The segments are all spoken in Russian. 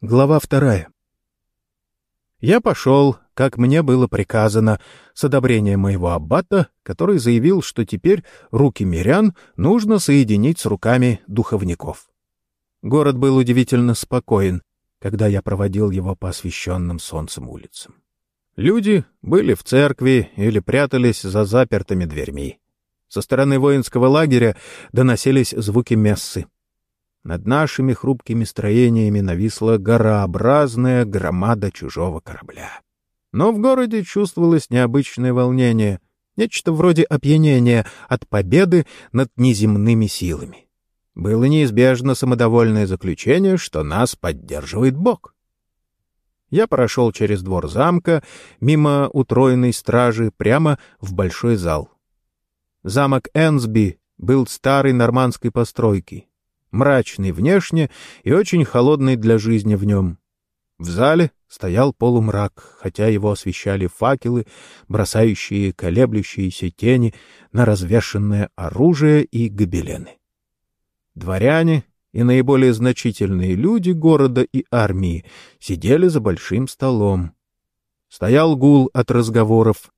Глава вторая. Я пошел, как мне было приказано, с одобрения моего аббата, который заявил, что теперь руки мирян нужно соединить с руками духовников. Город был удивительно спокоен, когда я проводил его по освещенным солнцем улицам. Люди были в церкви или прятались за запертыми дверьми. Со стороны воинского лагеря доносились звуки мессы. Над нашими хрупкими строениями нависла горообразная громада чужого корабля. Но в городе чувствовалось необычное волнение, нечто вроде опьянения от победы над неземными силами. Было неизбежно самодовольное заключение, что нас поддерживает Бог. Я прошел через двор замка, мимо утроенной стражи, прямо в большой зал. Замок Энсби был старой нормандской постройки, мрачный внешне и очень холодный для жизни в нем. В зале стоял полумрак, хотя его освещали факелы, бросающие колеблющиеся тени на развешенное оружие и гобелены. Дворяне и наиболее значительные люди города и армии сидели за большим столом. Стоял гул от разговоров.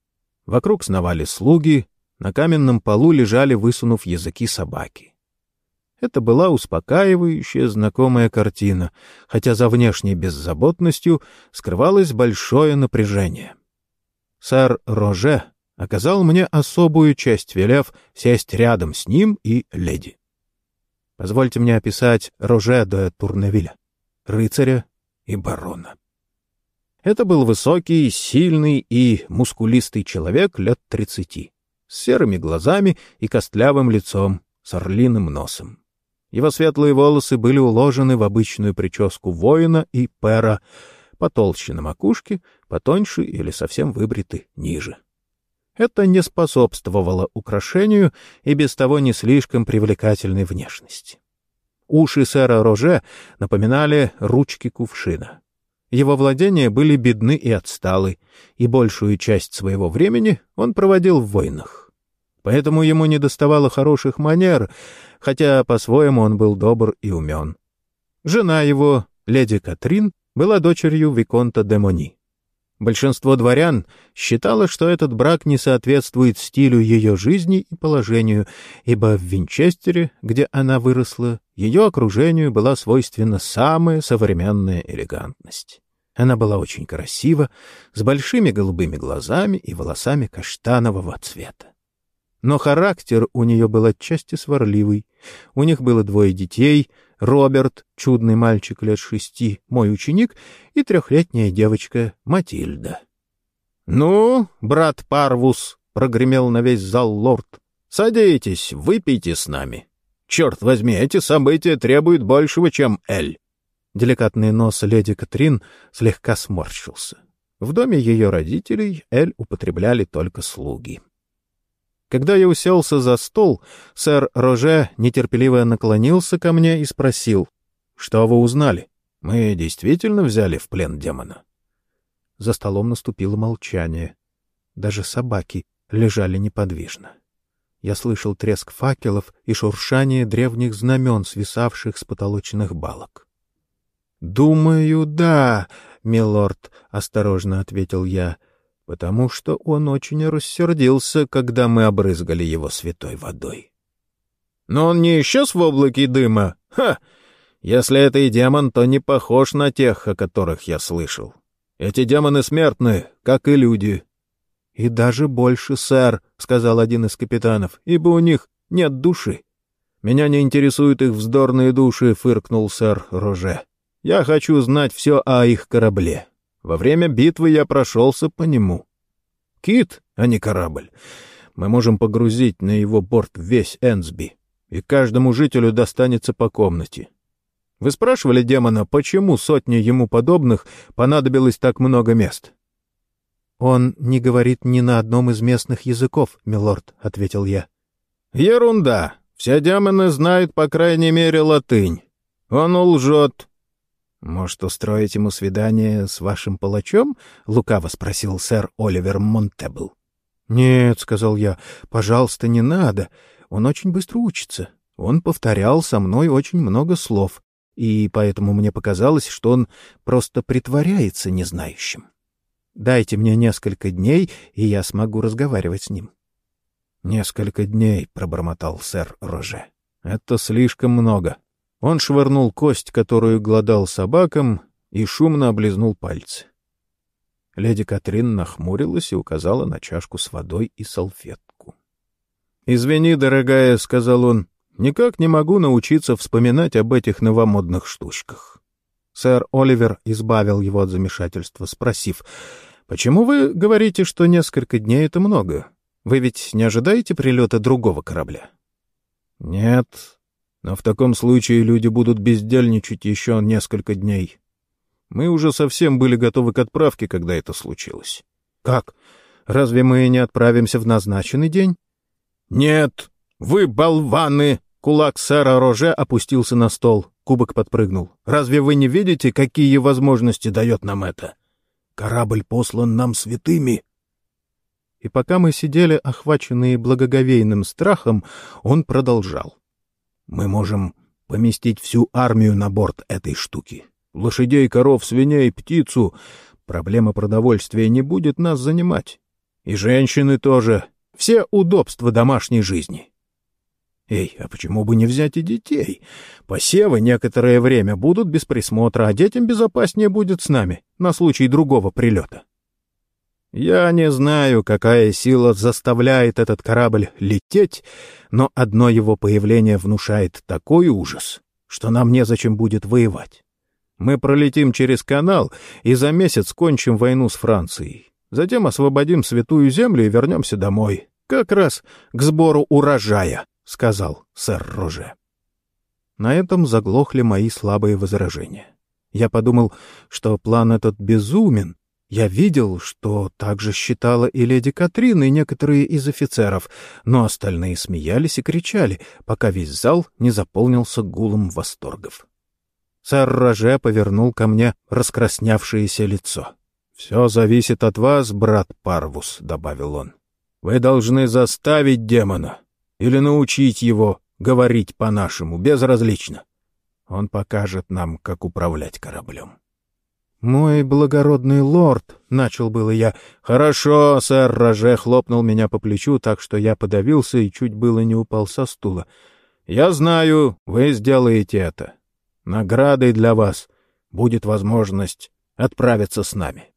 Вокруг сновали слуги, на каменном полу лежали, высунув языки собаки. Это была успокаивающая, знакомая картина, хотя за внешней беззаботностью скрывалось большое напряжение. Сэр Роже оказал мне особую честь, велев сесть рядом с ним и леди. Позвольте мне описать Роже де Турневиля, рыцаря и барона. Это был высокий, сильный и мускулистый человек лет тридцати, с серыми глазами и костлявым лицом, с орлиным носом. Его светлые волосы были уложены в обычную прическу воина и пера, потолще на макушке, потоньше или совсем выбриты ниже. Это не способствовало украшению и без того не слишком привлекательной внешности. Уши сэра Роже напоминали ручки кувшина. Его владения были бедны и отсталы, и большую часть своего времени он проводил в войнах. Поэтому ему не доставало хороших манер, хотя по-своему он был добр и умен. Жена его, леди Катрин, была дочерью Виконта де Мони. Большинство дворян считало, что этот брак не соответствует стилю ее жизни и положению, ибо в Винчестере, где она выросла, ее окружению была свойственна самая современная элегантность. Она была очень красива, с большими голубыми глазами и волосами каштанового цвета. Но характер у нее был отчасти сварливый. У них было двое детей — Роберт, чудный мальчик лет шести, мой ученик, и трехлетняя девочка Матильда. — Ну, брат Парвус, — прогремел на весь зал лорд, — садитесь, выпейте с нами. Черт возьми, эти события требуют большего, чем Эль. Деликатный нос леди Катрин слегка сморщился. В доме ее родителей Эль употребляли только слуги. Когда я уселся за стол, сэр Роже нетерпеливо наклонился ко мне и спросил, «Что вы узнали? Мы действительно взяли в плен демона?» За столом наступило молчание. Даже собаки лежали неподвижно. Я слышал треск факелов и шуршание древних знамен, свисавших с потолочных балок. «Думаю, да, милорд», — осторожно ответил я, — потому что он очень рассердился, когда мы обрызгали его святой водой. Но он не исчез в облаке дыма? Ха! Если это и демон, то не похож на тех, о которых я слышал. Эти демоны смертны, как и люди. — И даже больше, сэр, — сказал один из капитанов, — ибо у них нет души. — Меня не интересуют их вздорные души, — фыркнул сэр Роже. — Я хочу знать все о их корабле. Во время битвы я прошелся по нему. Кит, а не корабль. Мы можем погрузить на его борт весь Энсби, и каждому жителю достанется по комнате. Вы спрашивали демона, почему сотне ему подобных понадобилось так много мест? — Он не говорит ни на одном из местных языков, милорд, — ответил я. — Ерунда. Все демоны знают, по крайней мере, латынь. Он лжет. «Может, устроить ему свидание с вашим палачом?» — лукаво спросил сэр Оливер Монтебл. «Нет», — сказал я, — «пожалуйста, не надо. Он очень быстро учится. Он повторял со мной очень много слов. и поэтому мне показалось, что он просто притворяется незнающим. Дайте мне несколько дней, и я смогу разговаривать с ним. — Несколько дней, — пробормотал сэр Роже. — Это слишком много. Он швырнул кость, которую гладал собакам, и шумно облизнул пальцы. Леди Катрин нахмурилась и указала на чашку с водой и салфетку. — Извини, дорогая, — сказал он, — никак не могу научиться вспоминать об этих новомодных штучках. Сэр Оливер избавил его от замешательства, спросив, — Почему вы говорите, что несколько дней — это много? Вы ведь не ожидаете прилета другого корабля? — Нет, но в таком случае люди будут бездельничать еще несколько дней. Мы уже совсем были готовы к отправке, когда это случилось. — Как? Разве мы не отправимся в назначенный день? — Нет, вы болваны! Кулак сэра Роже опустился на стол, кубок подпрыгнул. — Разве вы не видите, какие возможности дает нам это? Корабль послан нам святыми. И пока мы сидели, охваченные благоговейным страхом, он продолжал. — Мы можем поместить всю армию на борт этой штуки лошадей, коров, свиней, птицу. Проблема продовольствия не будет нас занимать. И женщины тоже. Все удобства домашней жизни. Эй, а почему бы не взять и детей? Посевы некоторое время будут без присмотра, а детям безопаснее будет с нами на случай другого прилета. Я не знаю, какая сила заставляет этот корабль лететь, но одно его появление внушает такой ужас, что нам незачем будет воевать. Мы пролетим через канал и за месяц кончим войну с Францией. Затем освободим Святую Землю и вернемся домой. Как раз к сбору урожая, — сказал сэр Роже. На этом заглохли мои слабые возражения. Я подумал, что план этот безумен. Я видел, что так же считала и леди Катрин, и некоторые из офицеров, но остальные смеялись и кричали, пока весь зал не заполнился гулом восторгов. Сэр Роже повернул ко мне раскраснявшееся лицо. «Все зависит от вас, брат Парвус», — добавил он. «Вы должны заставить демона или научить его говорить по-нашему, безразлично. Он покажет нам, как управлять кораблем». «Мой благородный лорд», — начал было я. «Хорошо», — сэр Роже хлопнул меня по плечу, так что я подавился и чуть было не упал со стула. «Я знаю, вы сделаете это. Наградой для вас будет возможность отправиться с нами.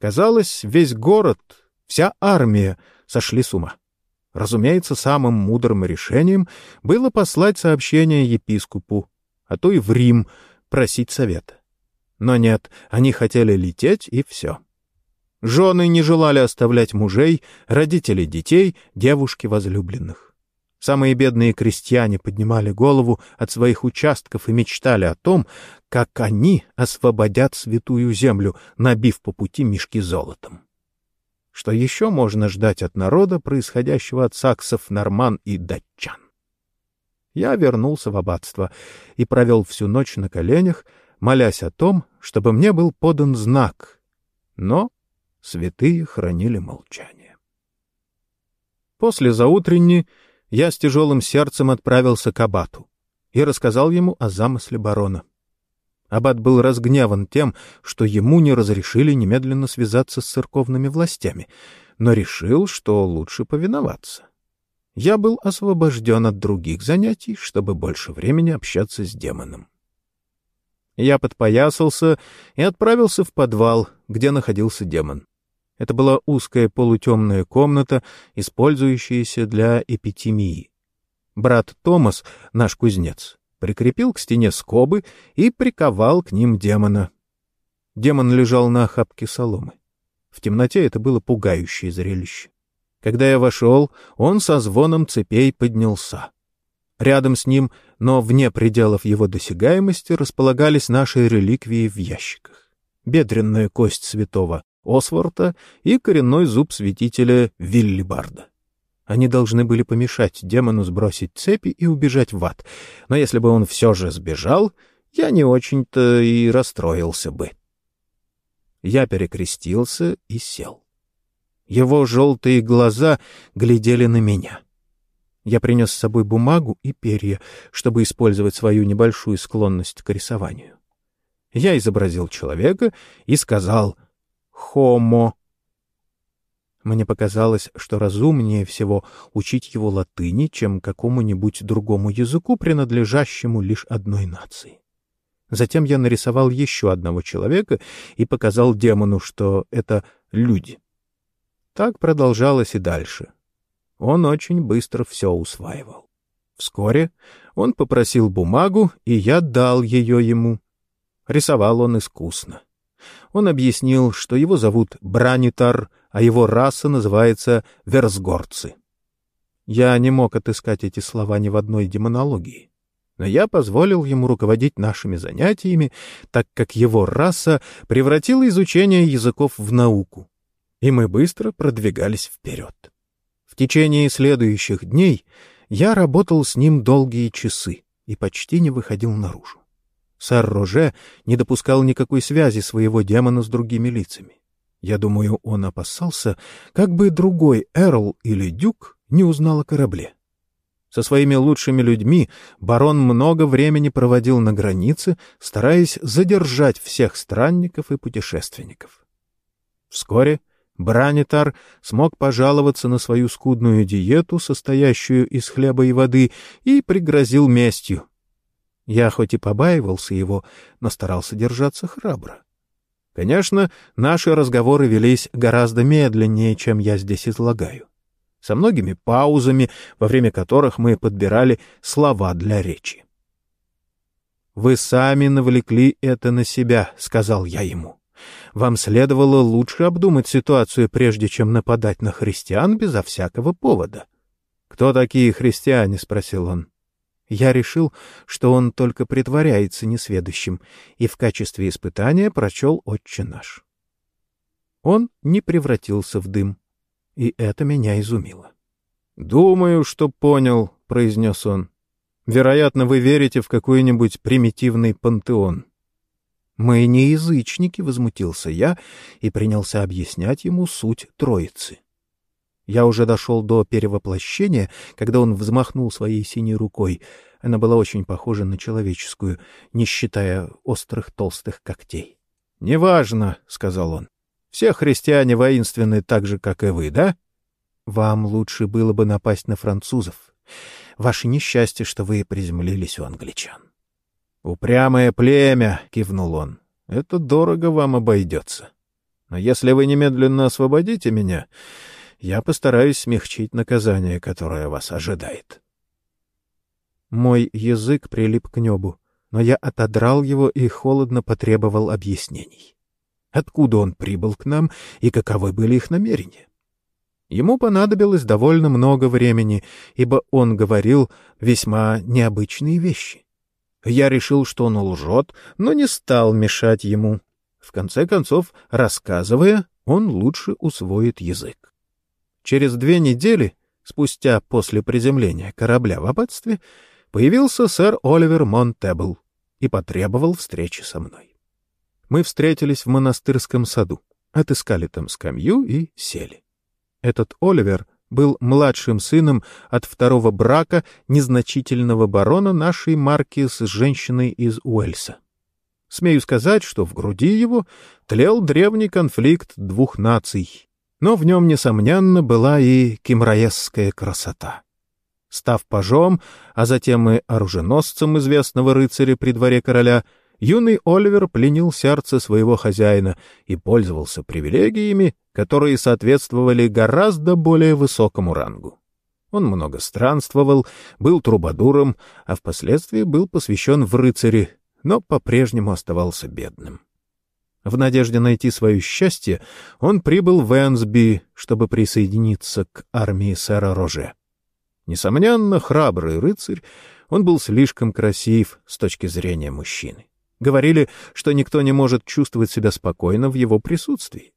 Казалось, весь город, вся армия сошли с ума. Разумеется, самым мудрым решением было послать сообщение епископу, а то и в Рим просить совета. Но нет, они хотели лететь, и все. Жены не желали оставлять мужей, родители детей, девушки возлюбленных. Самые бедные крестьяне поднимали голову от своих участков и мечтали о том, как они освободят святую землю, набив по пути мешки золотом. Что еще можно ждать от народа, происходящего от саксов, норман и датчан? Я вернулся в аббатство и провел всю ночь на коленях, молясь о том, чтобы мне был подан знак. Но святые хранили молчание. После заутренни я с тяжелым сердцем отправился к абату и рассказал ему о замысле барона. Аббат был разгневан тем, что ему не разрешили немедленно связаться с церковными властями, но решил, что лучше повиноваться. Я был освобожден от других занятий, чтобы больше времени общаться с демоном. Я подпоясался и отправился в подвал, где находился демон. Это была узкая полутемная комната, использующаяся для эпитемии. Брат Томас, наш кузнец, прикрепил к стене скобы и приковал к ним демона. Демон лежал на охапке соломы. В темноте это было пугающее зрелище. Когда я вошел, он со звоном цепей поднялся. Рядом с ним, но вне пределов его досягаемости, располагались наши реликвии в ящиках. Бедренная кость святого Осворта и коренной зуб святителя Виллибарда. Они должны были помешать демону сбросить цепи и убежать в ад, но если бы он все же сбежал, я не очень-то и расстроился бы. Я перекрестился и сел. Его желтые глаза глядели на меня. Я принес с собой бумагу и перья, чтобы использовать свою небольшую склонность к рисованию. Я изобразил человека и сказал «Хомо». Мне показалось, что разумнее всего учить его латыни, чем какому-нибудь другому языку, принадлежащему лишь одной нации. Затем я нарисовал еще одного человека и показал демону, что это люди. Так продолжалось и дальше. Он очень быстро все усваивал. Вскоре он попросил бумагу, и я дал ее ему. Рисовал он искусно. Он объяснил, что его зовут Бранитар, а его раса называется Версгорцы. Я не мог отыскать эти слова ни в одной демонологии но я позволил ему руководить нашими занятиями, так как его раса превратила изучение языков в науку, и мы быстро продвигались вперед. В течение следующих дней я работал с ним долгие часы и почти не выходил наружу. Сэр Роже не допускал никакой связи своего демона с другими лицами. Я думаю, он опасался, как бы другой Эрл или Дюк не узнал о корабле. Со своими лучшими людьми барон много времени проводил на границе, стараясь задержать всех странников и путешественников. Вскоре Бранитар смог пожаловаться на свою скудную диету, состоящую из хлеба и воды, и пригрозил местью. Я хоть и побаивался его, но старался держаться храбро. Конечно, наши разговоры велись гораздо медленнее, чем я здесь излагаю со многими паузами, во время которых мы подбирали слова для речи. «Вы сами навлекли это на себя», — сказал я ему. «Вам следовало лучше обдумать ситуацию, прежде чем нападать на христиан безо всякого повода». «Кто такие христиане?» — спросил он. Я решил, что он только притворяется несведущим, и в качестве испытания прочел «Отче наш». Он не превратился в дым и это меня изумило. «Думаю, что понял», — произнес он. «Вероятно, вы верите в какой-нибудь примитивный пантеон». «Мы не язычники», — возмутился я и принялся объяснять ему суть Троицы. Я уже дошел до перевоплощения, когда он взмахнул своей синей рукой. Она была очень похожа на человеческую, не считая острых толстых когтей. «Неважно», — сказал он. Все христиане воинственны так же, как и вы, да? Вам лучше было бы напасть на французов. Ваше несчастье, что вы приземлились у англичан. Упрямое племя, кивнул он. Это дорого вам обойдется. Но если вы немедленно освободите меня, я постараюсь смягчить наказание, которое вас ожидает. Мой язык прилип к небу, но я отодрал его и холодно потребовал объяснений откуда он прибыл к нам и каковы были их намерения. Ему понадобилось довольно много времени, ибо он говорил весьма необычные вещи. Я решил, что он лжет, но не стал мешать ему. В конце концов, рассказывая, он лучше усвоит язык. Через две недели, спустя после приземления корабля в аббатстве, появился сэр Оливер Монтебл и потребовал встречи со мной мы встретились в монастырском саду, отыскали там скамью и сели. Этот Оливер был младшим сыном от второго брака незначительного барона нашей марки с женщиной из Уэльса. Смею сказать, что в груди его тлел древний конфликт двух наций, но в нем, несомненно, была и кимраесская красота. Став пажом, а затем и оруженосцем известного рыцаря при дворе короля — юный Оливер пленил сердце своего хозяина и пользовался привилегиями, которые соответствовали гораздо более высокому рангу. Он много странствовал, был трубадуром, а впоследствии был посвящен в рыцари, но по-прежнему оставался бедным. В надежде найти свое счастье он прибыл в Энсби, чтобы присоединиться к армии сэра Роже. Несомненно, храбрый рыцарь, он был слишком красив с точки зрения мужчины. Говорили, что никто не может чувствовать себя спокойно в его присутствии.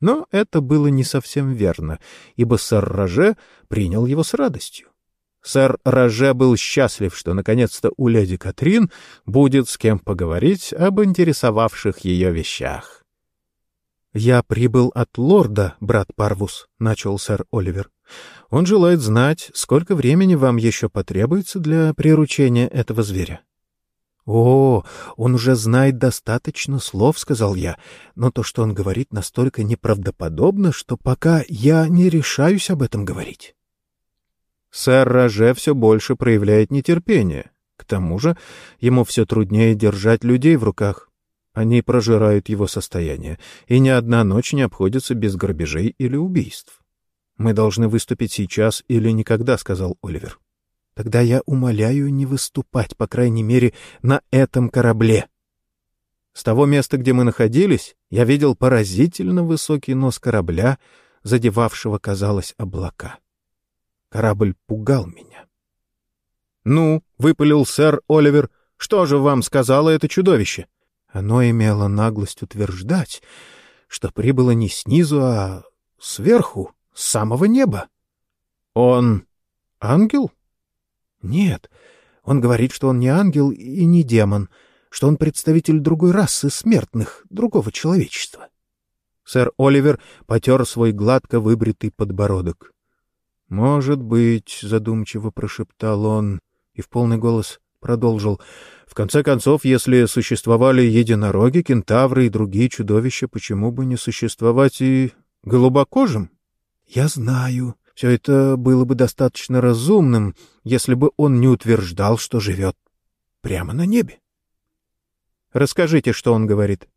Но это было не совсем верно, ибо сэр Роже принял его с радостью. Сэр Роже был счастлив, что наконец-то у леди Катрин будет с кем поговорить об интересовавших ее вещах. «Я прибыл от лорда, брат Парвус», — начал сэр Оливер. «Он желает знать, сколько времени вам еще потребуется для приручения этого зверя». «О, он уже знает достаточно слов», — сказал я, «но то, что он говорит, настолько неправдоподобно, что пока я не решаюсь об этом говорить». Сэр Роже все больше проявляет нетерпение. К тому же ему все труднее держать людей в руках. Они прожирают его состояние, и ни одна ночь не обходится без грабежей или убийств. «Мы должны выступить сейчас или никогда», — сказал Оливер. «Тогда я умоляю не выступать, по крайней мере, на этом корабле». С того места, где мы находились, я видел поразительно высокий нос корабля, задевавшего, казалось, облака. Корабль пугал меня. «Ну», — выпалил сэр Оливер, — «что же вам сказала это чудовище?» Оно имело наглость утверждать, что прибыло не снизу, а сверху, с самого неба. Он ангел? Нет, он говорит, что он не ангел и не демон, что он представитель другой расы смертных, другого человечества. Сэр Оливер потер свой гладко выбритый подбородок. «Может быть», — задумчиво прошептал он и в полный голос продолжил, в конце концов, если существовали единороги, кентавры и другие чудовища, почему бы не существовать и голубокожим? Я знаю, все это было бы достаточно разумным, если бы он не утверждал, что живет прямо на небе. Расскажите, что он говорит.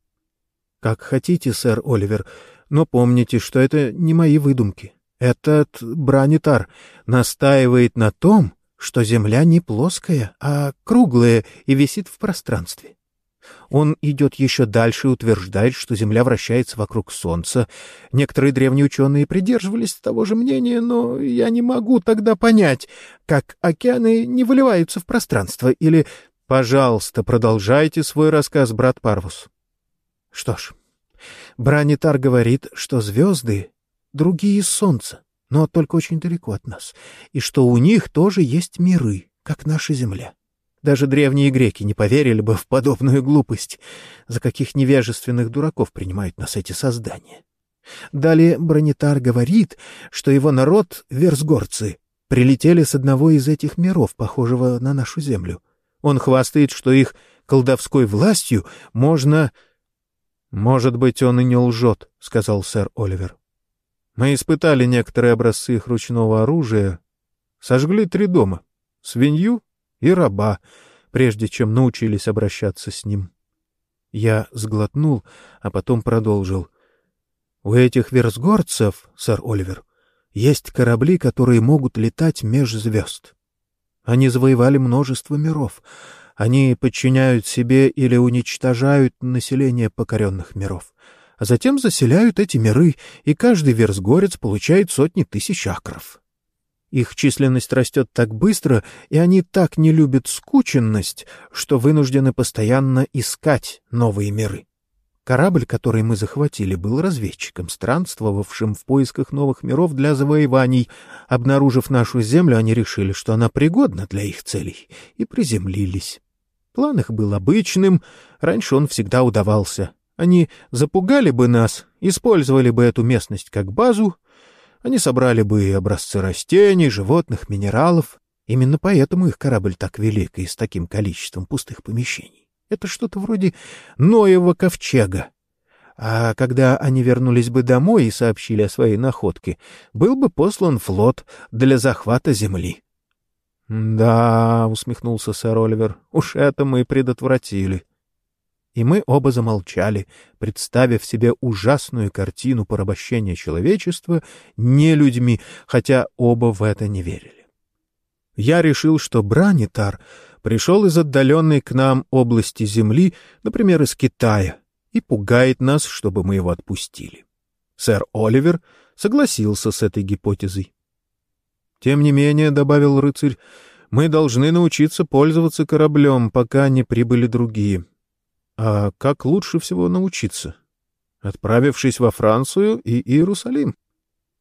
Как хотите, сэр Оливер, но помните, что это не мои выдумки. Этот бранитар настаивает на том, что Земля не плоская, а круглая и висит в пространстве. Он идет еще дальше и утверждает, что Земля вращается вокруг Солнца. Некоторые древние ученые придерживались того же мнения, но я не могу тогда понять, как океаны не выливаются в пространство или... Пожалуйста, продолжайте свой рассказ, брат Парвус. Что ж, Бранитар говорит, что звезды — другие Солнца но только очень далеко от нас, и что у них тоже есть миры, как наша Земля. Даже древние греки не поверили бы в подобную глупость. За каких невежественных дураков принимают нас эти создания? Далее Бронитар говорит, что его народ, версгорцы, прилетели с одного из этих миров, похожего на нашу Землю. Он хвастает, что их колдовской властью можно... — Может быть, он и не лжет, — сказал сэр Оливер. Мы испытали некоторые образцы их ручного оружия, сожгли три дома — свинью и раба, прежде чем научились обращаться с ним. Я сглотнул, а потом продолжил. У этих версгорцев, сэр Оливер, есть корабли, которые могут летать меж звезд. Они завоевали множество миров. Они подчиняют себе или уничтожают население покоренных миров а затем заселяют эти миры, и каждый версгорец получает сотни тысяч акров. Их численность растет так быстро, и они так не любят скученность, что вынуждены постоянно искать новые миры. Корабль, который мы захватили, был разведчиком, странствовавшим в поисках новых миров для завоеваний. Обнаружив нашу землю, они решили, что она пригодна для их целей, и приземлились. План их был обычным, раньше он всегда удавался. Они запугали бы нас, использовали бы эту местность как базу, они собрали бы образцы растений, животных, минералов. Именно поэтому их корабль так велик и с таким количеством пустых помещений. Это что-то вроде Ноева ковчега. А когда они вернулись бы домой и сообщили о своей находке, был бы послан флот для захвата земли. — Да, — усмехнулся сэр Оливер, — уж это мы предотвратили и мы оба замолчали, представив себе ужасную картину порабощения человечества не людьми, хотя оба в это не верили. Я решил, что Бранитар пришел из отдаленной к нам области Земли, например, из Китая, и пугает нас, чтобы мы его отпустили. Сэр Оливер согласился с этой гипотезой. «Тем не менее», — добавил рыцарь, — «мы должны научиться пользоваться кораблем, пока не прибыли другие. А как лучше всего научиться? Отправившись во Францию и Иерусалим.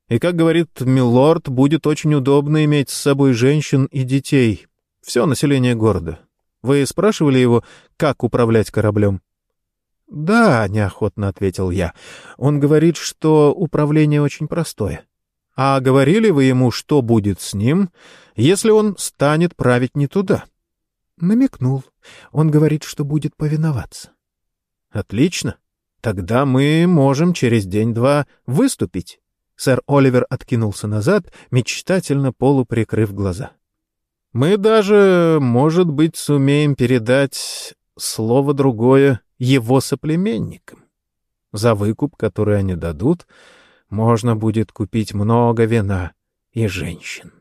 И, как говорит Милорд, будет очень удобно иметь с собой женщин и детей. Все население города. Вы спрашивали его, как управлять кораблем? «Да», — неохотно ответил я. «Он говорит, что управление очень простое. А говорили вы ему, что будет с ним, если он станет править не туда?» Намекнул. Он говорит, что будет повиноваться. «Отлично. Тогда мы можем через день-два выступить». Сэр Оливер откинулся назад, мечтательно полуприкрыв глаза. «Мы даже, может быть, сумеем передать слово другое его соплеменникам. За выкуп, который они дадут, можно будет купить много вина и женщин».